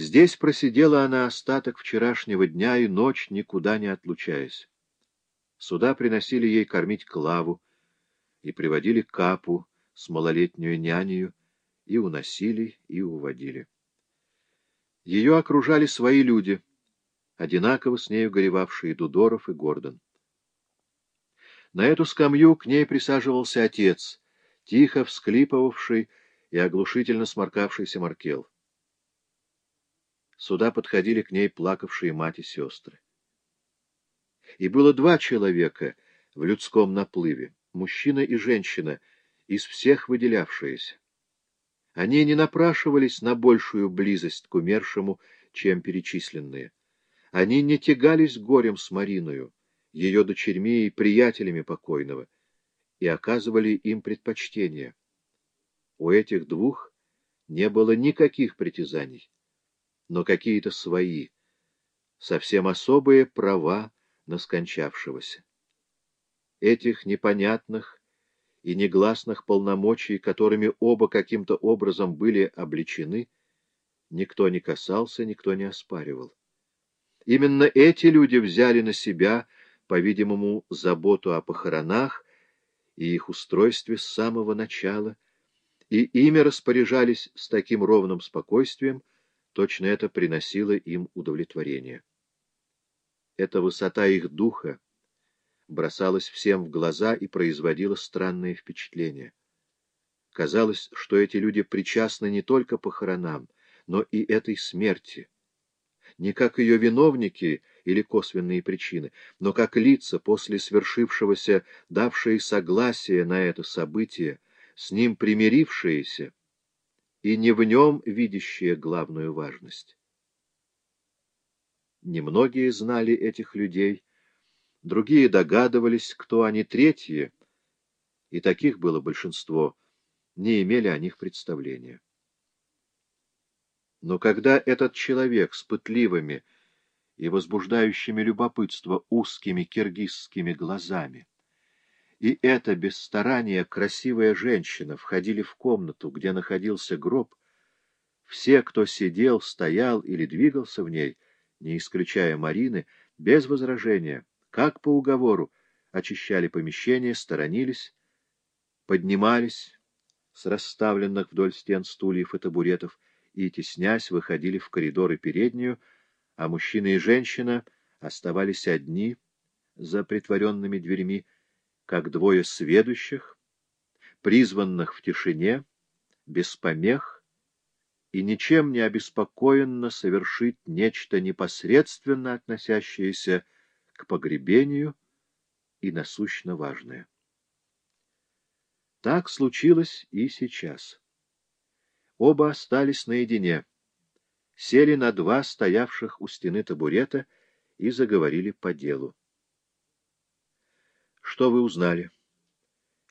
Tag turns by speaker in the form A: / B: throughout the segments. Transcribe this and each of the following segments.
A: Здесь просидела она остаток вчерашнего дня и ночь, никуда не отлучаясь. Сюда приносили ей кормить Клаву и приводили Капу с малолетнюю нянею, и уносили, и уводили. Ее окружали свои люди, одинаково с нею горевавшие Дудоров и Гордон. На эту скамью к ней присаживался отец, тихо всклипывавший и оглушительно сморкавшийся Маркел. Сюда подходили к ней плакавшие мать и сестры. И было два человека в людском наплыве, мужчина и женщина, из всех выделявшиеся. Они не напрашивались на большую близость к умершему, чем перечисленные. Они не тягались горем с Мариною, ее дочерьми и приятелями покойного, и оказывали им предпочтение. У этих двух не было никаких притязаний, но какие-то свои, совсем особые права на скончавшегося. Этих непонятных, и негласных полномочий, которыми оба каким-то образом были обличены, никто не касался, никто не оспаривал. Именно эти люди взяли на себя, по-видимому, заботу о похоронах и их устройстве с самого начала, и ими распоряжались с таким ровным спокойствием, точно это приносило им удовлетворение. Эта высота их духа, бросалась всем в глаза и производила странное впечатление. Казалось, что эти люди причастны не только похоронам, но и этой смерти. Не как ее виновники или косвенные причины, но как лица, после свершившегося, давшие согласие на это событие, с ним примирившиеся и не в нем видящие главную важность. Немногие знали этих людей, другие догадывались, кто они третьи, и таких было большинство, не имели о них представления. Но когда этот человек с пытливыми и возбуждающими любопытство узкими киргизскими глазами и эта без старания красивая женщина входили в комнату, где находился гроб, все, кто сидел, стоял или двигался в ней, не исключая Марины, без возражения, как по уговору, очищали помещение, сторонились, поднимались с расставленных вдоль стен стульев и табуретов и, теснясь, выходили в коридор и переднюю, а мужчина и женщина оставались одни за притворенными дверьми, как двое сведущих, призванных в тишине, без помех и ничем не обеспокоенно совершить нечто непосредственно относящееся к погребению и насущно важное. Так случилось и сейчас. Оба остались наедине, сели на два стоявших у стены табурета и заговорили по делу. — Что вы узнали,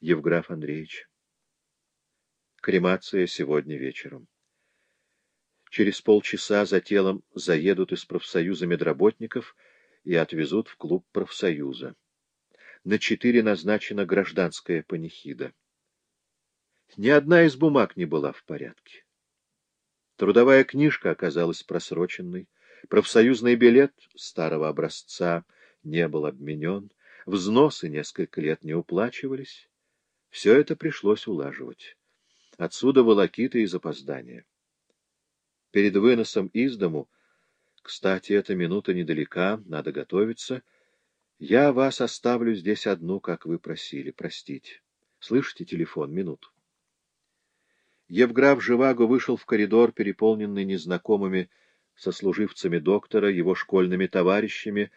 A: Евграф Андреевич? — Кремация сегодня вечером. Через полчаса за телом заедут из профсоюза медработников — и отвезут в клуб профсоюза. На четыре назначена гражданская панихида. Ни одна из бумаг не была в порядке. Трудовая книжка оказалась просроченной, профсоюзный билет старого образца не был обменен, взносы несколько лет не уплачивались. Все это пришлось улаживать. Отсюда волокиты и запоздания. Перед выносом из дому кстати, эта минута недалека, надо готовиться. Я вас оставлю здесь одну, как вы просили. Простите. Слышите телефон? Минуту. Евграф Живаго вышел в коридор, переполненный незнакомыми сослуживцами доктора, его школьными товарищами,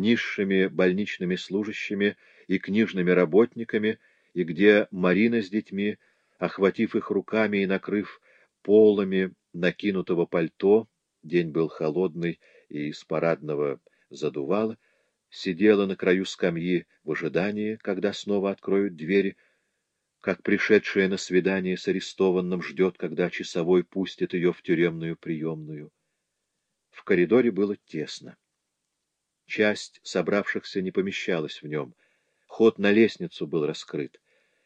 A: низшими больничными служащими и книжными работниками, и где Марина с детьми, охватив их руками и накрыв полами накинутого пальто, День был холодный, и из парадного задувало. Сидела на краю скамьи в ожидании, когда снова откроют двери, как пришедшая на свидание с арестованным ждет, когда часовой пустит ее в тюремную приемную. В коридоре было тесно. Часть собравшихся не помещалась в нем. Ход на лестницу был раскрыт.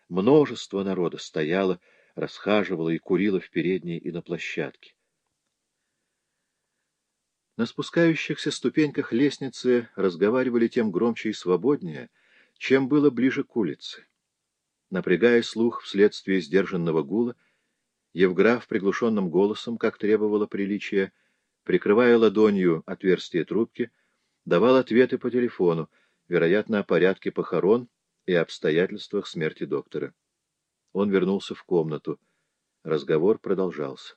A: Множество народа стояло, расхаживало и курило в передней и на площадке. На спускающихся ступеньках лестницы разговаривали тем громче и свободнее, чем было ближе к улице. Напрягая слух вследствие сдержанного гула, Евграф приглушенным голосом, как требовало приличия, прикрывая ладонью отверстие трубки, давал ответы по телефону, вероятно, о порядке похорон и обстоятельствах смерти доктора. Он вернулся в комнату. Разговор продолжался.